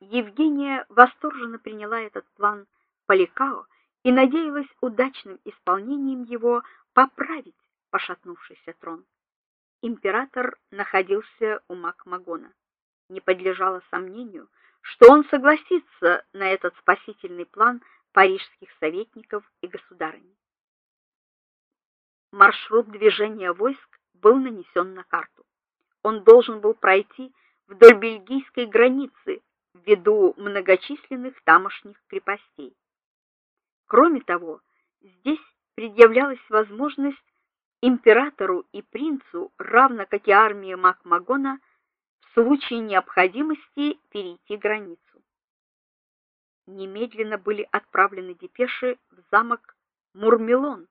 Евгения восторженно приняла этот план Поликао и надеялась удачным исполнением его поправить пошатнувшийся трон. Император находился у Макмагона. Не подлежало сомнению, что он согласится на этот спасительный план парижских советников и государыни. Маршрут движения войск был нанесен на карту. Он должен был пройти вдоль бельгийской границы ввиду многочисленных тамошних крепостей. Кроме того, здесь предъявлялась возможность императору и принцу, равно как и армии Макмагона, в случае необходимости перейти границу. Немедленно были отправлены депеши в замок Мурмелон,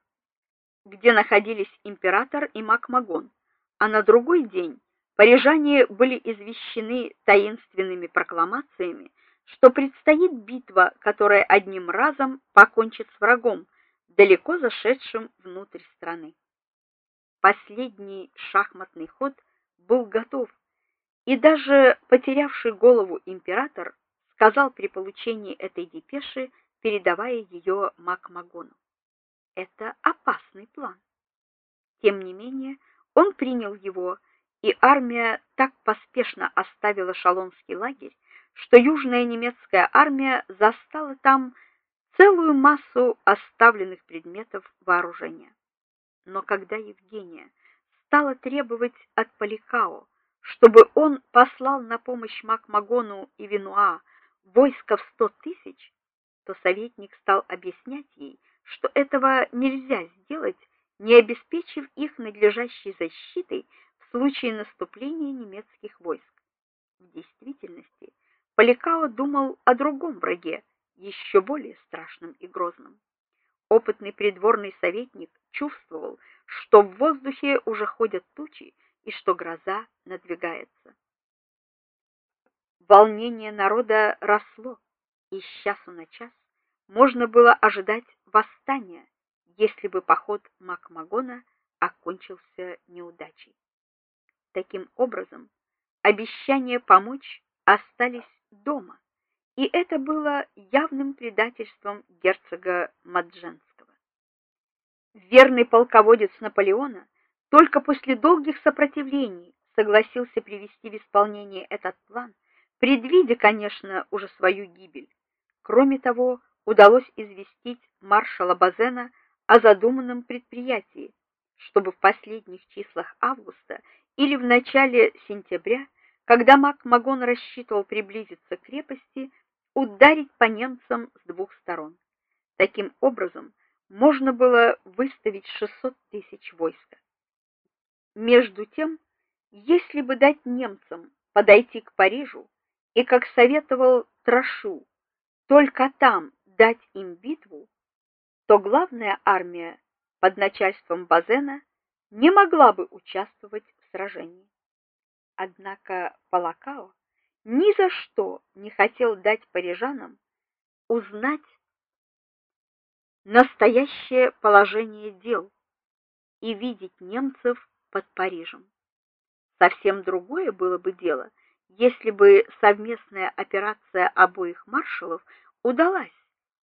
где находились император и Макмагон, а на другой день Парижане были извещены таинственными прокламациями, что предстоит битва, которая одним разом покончит с врагом, далеко зашедшим внутрь страны. Последний шахматный ход был готов, и даже потерявший голову император сказал при получении этой депеши, передавая ее Макмагону: "Это опасный план". Тем не менее, он принял его и армия так поспешно оставила Шалонский лагерь, что южная немецкая армия застала там целую массу оставленных предметов вооружения. Но когда Евгения стала требовать от Поликао, чтобы он послал на помощь Макмагону и Винуа войско в сто тысяч, то советник стал объяснять ей, что этого нельзя сделать, не обеспечив их надлежащей защитой в случае наступления немецких войск. В действительности, Поликао думал о другом враге, еще более страшном и грозном. Опытный придворный советник чувствовал, что в воздухе уже ходят тучи и что гроза надвигается. Волнение народа росло, и с часу на час можно было ожидать восстания, если бы поход Макмагона окончился неудачей. Таким образом, обещания помочь остались дома, и это было явным предательством герцога Мадженского. Верный полководец Наполеона только после долгих сопротивлений согласился привести в исполнение этот план, предвидя, конечно, уже свою гибель. Кроме того, удалось известить маршала Базена о задуманном предприятии, чтобы в последних числах августа или в начале сентября, когда Макмагон рассчитывал приблизиться к крепости, ударить по немцам с двух сторон. Таким образом, можно было выставить 600 тысяч войска. Между тем, если бы дать немцам подойти к Парижу и, как советовал Трашу, только там дать им битву, то главная армия под начальством Базена не могла бы участвовать сражении. Однако Палакао ни за что не хотел дать парижанам узнать настоящее положение дел и видеть немцев под Парижем. Совсем другое было бы дело, если бы совместная операция обоих маршалов удалась,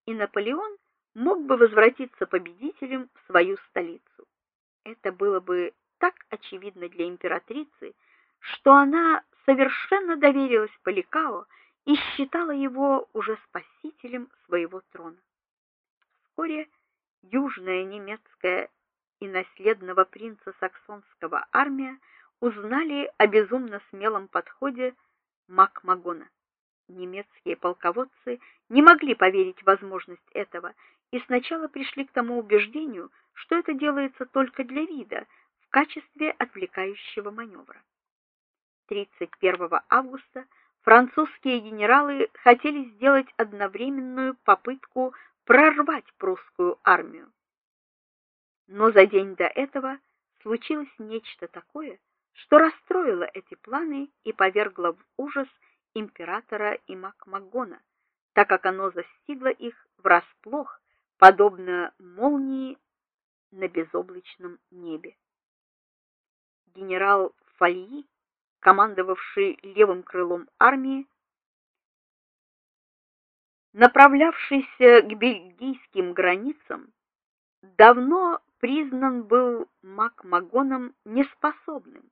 и Наполеон мог бы возвратиться победителем в свою столицу. Это было бы так очевидно для императрицы, что она совершенно доверилась Поликао и считала его уже спасителем своего трона. Вскоре южная немецкая и наследного принца саксонского армия узнали о безумно смелом подходе Макмагона. Немецкие полководцы не могли поверить в возможность этого и сначала пришли к тому убеждению, что это делается только для вида, качестве отвлекающего маневра. 31 августа французские генералы хотели сделать одновременную попытку прорвать прусскую армию. Но за день до этого случилось нечто такое, что расстроило эти планы и повергло в ужас императора и Макмагона, так как оно застигло их врасплох, подобно молнии на безоблачном небе генерал Фальи, командовавший левым крылом армии, направлявшийся к бельгийским границам, давно признан был Макмагоном неспособным